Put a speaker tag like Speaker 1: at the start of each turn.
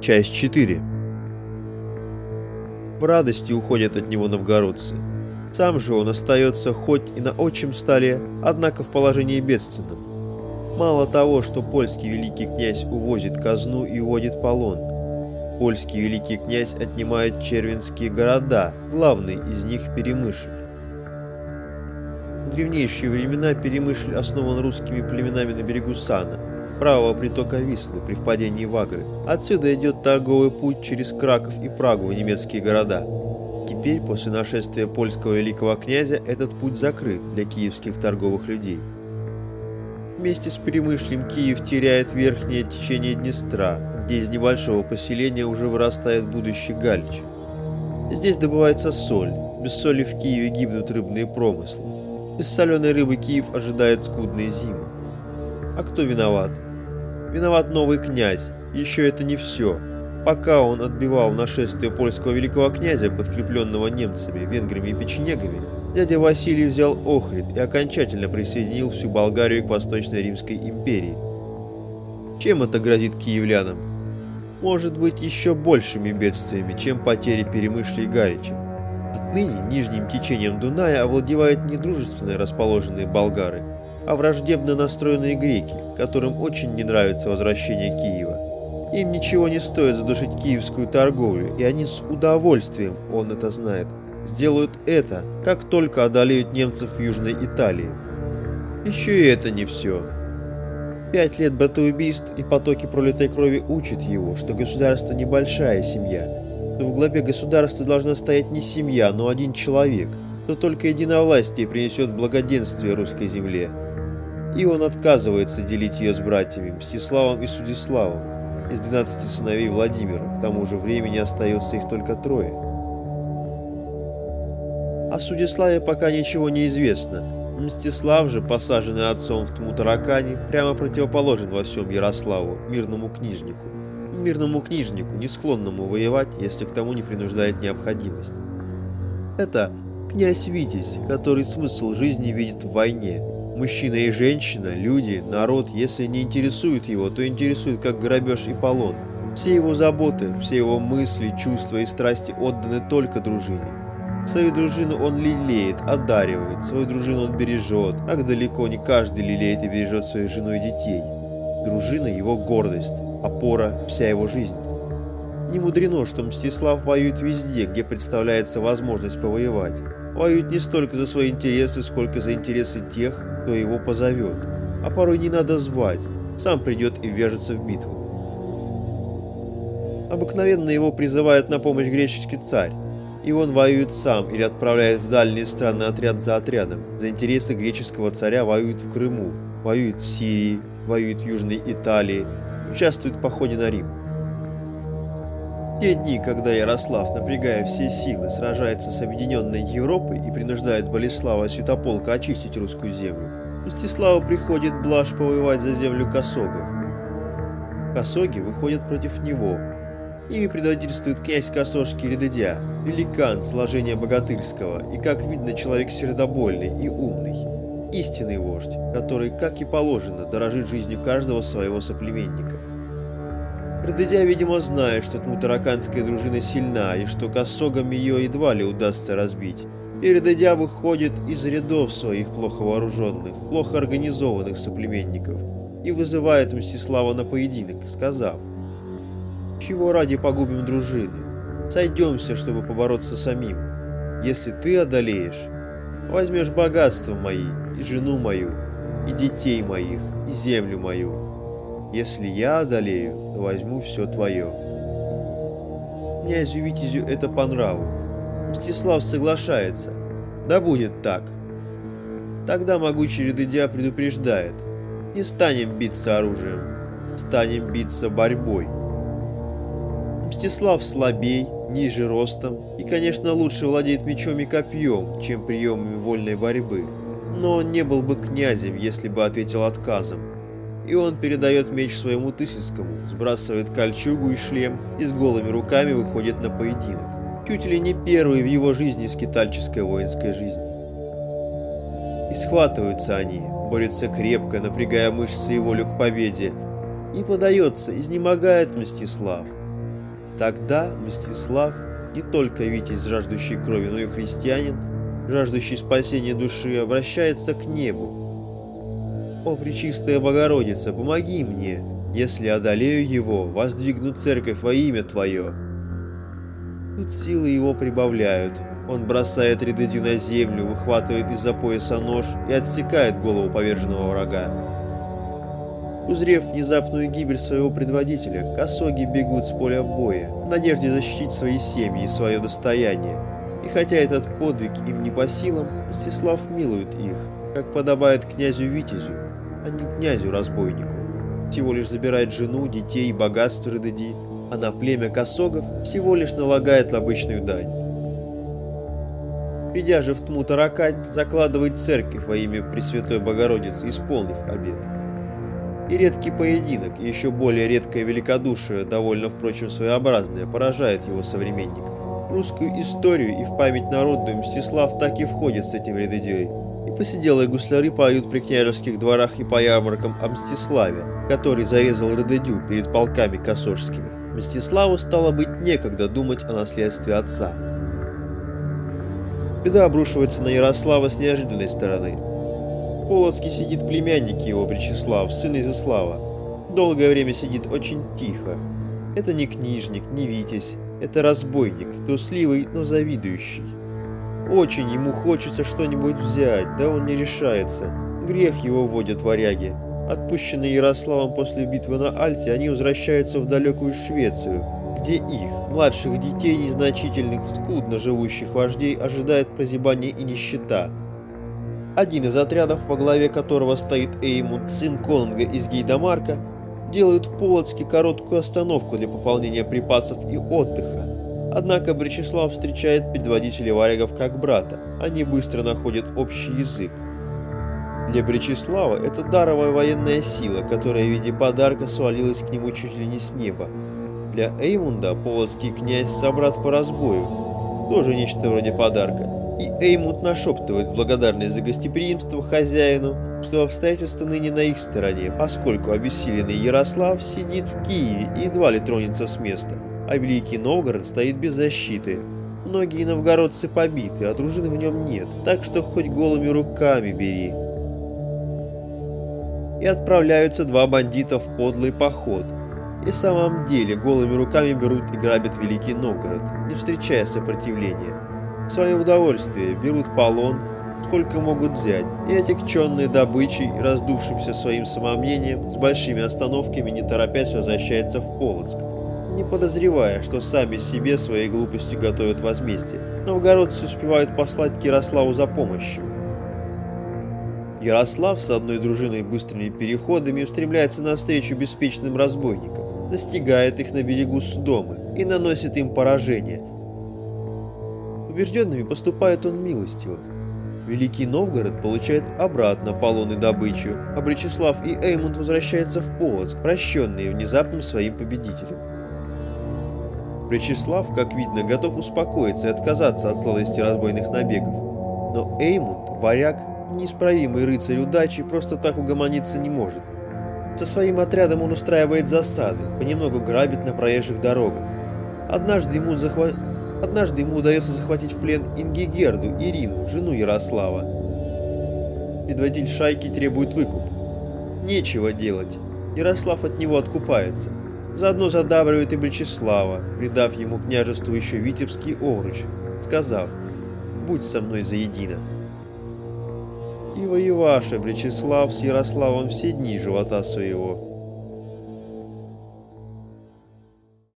Speaker 1: Часть 4 В радости уходят от него новгородцы. Сам же он остается хоть и на отчим столе, однако в положении бедственном. Мало того, что польский великий князь увозит казну и уводит полон, польский великий князь отнимает червенские города, главный из них Перемышль. В древнейшие времена Перемышль основан русскими племенами на берегу Сана, правого притока Вислы при впадении в Агры. Отсюда идет торговый путь через Краков и Прагу в немецкие города. Теперь, после нашествия польского великого князя, этот путь закрыт для киевских торговых людей. Вместе с Перемышлем Киев теряет верхнее течение Днестра, где из небольшого поселения уже вырастает будущий Галич. Здесь добывается соль. Без соли в Киеве гибнут рыбные промыслы. Без соленой рыбы Киев ожидает скудные зимы. А кто виноват? Виноват новый князь. Еще это не все. Пока он отбивал нашествие польского великого князя, подкрепленного немцами, венграми и печенегами, дядя Василий взял Охрид и окончательно присоединил всю Болгарию к Восточной Римской империи. Чем это грозит киевлянам? Может быть еще большими бедствиями, чем потери Перемышля и Гарича. Отныне нижним течением Дуная овладевают не дружественно расположенные болгары, а враждебно настроенные греки, которым очень не нравится возвращение Киева. Им ничего не стоит задушить киевскую торговлю, и они с удовольствием, он это знает, сделают это, как только одолеют немцев в Южной Италии. Еще и это не все. Пять лет братоубийств и потоки пролитой крови учат его, что государство небольшая семья, что в главе государства должна стоять не семья, но один человек, что только единовластие принесет благоденствие русской земле. И он отказывается делить ее с братьями Мстиславом и Судиславом, из 12 сыновей Владимира, к тому же времени остается их только трое. О Судиславе пока ничего не известно. Мстислав же, посаженный отцом в Тмутаракане, прямо противоположен во всем Ярославу, мирному книжнику. Мирному книжнику, не склонному воевать, если к тому не принуждает необходимость. Это князь Витязь, который смысл жизни видит в войне. Мужчина и женщина, люди, народ, если не интересуют его, то интересуют как грабеж и полон. Все его заботы, все его мысли, чувства и страсти отданы только дружине. Свою дружину он лелеет, одаривает, свою дружину он бережет, как далеко не каждый лелеет и бережет свою жену и детей. Дружина – его гордость, опора – вся его жизнь. Не мудрено, что Мстислав воюет везде, где представляется возможность повоевать. Воюет не столько за свои интересы, сколько за интересы тех, кто его позовет. А порой не надо звать, сам придет и вяжется в битву. Обыкновенно его призывает на помощь греческий царь, и он воюет сам или отправляет в дальние страны отряд за отрядом. За интересы греческого царя воюет в Крыму, воюет в Сирии, воюет в Южной Италии, участвует в походе на Рим. Те дни, когда Ярослав, напрягая все силы, сражается с объединенной Европой и принуждает Болеслава Святополка очистить русскую землю, Мстиславу приходит блажь повоевать за землю косогов. Косоги выходят против него. Ими предводительствует князь Косожский Редедя, великан сложения богатырского и, как видно, человек сердобольный и умный. Истинный вождь, который, как и положено, дорожит жизнью каждого своего соплеменника. Редедя, видимо, знает, что тмутараканская дружина сильна и что косогам ее едва ли удастся разбить. И Редедя выходит из рядов своих плохо вооруженных, плохо организованных соплеменников и вызывает Мстислава на поединок, сказав, «Чего ради погубим дружины? Сойдемся, чтобы побороться самим. Если ты одолеешь, возьмешь богатство мои, и жену мою, и детей моих, и землю мою. Если я одолею, возьму все твое». Князю Витязю это по нраву. Мстислав соглашается. Да будет так. Тогда могучий Редыдя предупреждает. Не станем биться оружием, станем биться борьбой. Мстислав слабей, ниже ростом и, конечно, лучше владеет мечом и копьем, чем приемами вольной борьбы. Но он не был бы князем, если бы ответил отказом. И он передает меч своему Тысяцкому, сбрасывает кольчугу и шлем и с голыми руками выходит на поединок. Чуть ли не первый в его жизни скитальческая воинская жизнь. И схватываются они, борются крепко, напрягая мышцы и волю к победе. И подается, изнемогает Мстислав. Тогда Мстислав, не только Витязь, жаждущий крови, но и христианин, жаждущий спасения души, обращается к небу. «О, Пречистая Богородица, помоги мне! Если одолею его, воздвигну церковь во имя Твое!» Тут силы его прибавляют. Он бросает Редедю на землю, выхватывает из-за пояса нож и отсекает голову поверженного врага. Узрев внезапную гибель своего предводителя, косоги бегут с поля боя, в надежде защитить свои семьи и свое достояние. И хотя этот подвиг им не по силам, Мстислав милует их, как подобает князю Витязю, а не князю-разбойнику. Всего лишь забирает жену, детей и богатство Редеди, а на племя косогов всего лишь налагает обычную дань. Придя же в тму таракань, закладывает церковь во имя Пресвятой Богородицы, исполнив обет. И редкий поединок, и еще более редкое великодушие, довольно, впрочем, своеобразное, поражает его современников. Русскую историю и в память народную Мстислав так и входит с этим редедей. Посиделые гусляры поют при княжеских дворах и по ярмаркам о Мстиславе, который зарезал Редедю перед полками косожскими. Мстиславу стало быть некогда думать о наследстве отца. Беда обрушивается на Ярослава с неожиданной стороны. В Полоцке сидит племянник его, Пречислав, сын Изяслава. Долгое время сидит очень тихо. Это не книжник, не витязь, это разбойник, трусливый, но завидующий. Очень ему хочется что-нибудь взять, да он не решается. Грех его водят варяги. Отпущенные Ярославом после битвы на Альте, они возвращаются в далекую Швецию, где их, младших детей, незначительных, скудно живущих вождей, ожидает прозябание и нищета. Один из отрядов, во главе которого стоит Эймунд, сын Конунга из Гейдамарка, делают в Полоцке короткую остановку для пополнения припасов и отдыха. Однако Бречеслав встречает предводителей варягов как брата, они быстро находят общий язык. Для Бречеслава это даровая военная сила, которая в виде подарка свалилась к нему чуть ли не с неба. Для Эймунда полоцкий князь собрат по разбою, тоже нечто вроде подарка. И Эймунд нашептывает благодарность за гостеприимство хозяину, что обстоятельства ныне на их стороне, поскольку обессиленный Ярослав сидит в Киеве и едва ли тронется с места, а Великий Новгород стоит без защиты. Многие новгородцы побиты, а дружины в нем нет, так что хоть голыми руками бери и отправляются два бандита в подлый поход. И в самом деле голыми руками берут и грабят Великий Новгород, не встречая сопротивления. В свое удовольствие берут полон, сколько могут взять, и отягченные добычей, раздувшимся своим самомнением, с большими остановками, не торопясь возвращается в Полоцк, не подозревая, что сами себе своей глупостью готовят возмездие. Новгородцы успевают послать Кирославу за помощью. Ярослав с одной дружиной быстрыми переходами устремляется навстречу беспечным разбойникам, настигает их на берегу Судомы и наносит им поражение. Побежденными поступает он милостиво. Великий Новгород получает обратно полон и добычу, а Бречеслав и Эймунд возвращаются в Полоцк, прощенные внезапным своим победителем. Бречеслав, как видно, готов успокоиться и отказаться от сладости разбойных набегов. Но Эймунд, варяг, неисправимый рыцарь удачи просто так угомониться не может. Со своим отрядом он устраивает засады, понемногу грабит на проезжих дорогах. Однажды ему, захва... Однажды ему удается захватить в плен Ингигерду, Ирину, жену Ярослава. Предводитель шайки требует выкуп. Нечего делать. Ярослав от него откупается. Заодно задабривает и Бречеслава, придав ему княжеству еще Витебский овруч, сказав «Будь со мной заедино». И воевавший Бречеслав с Ярославом все дни живота своего,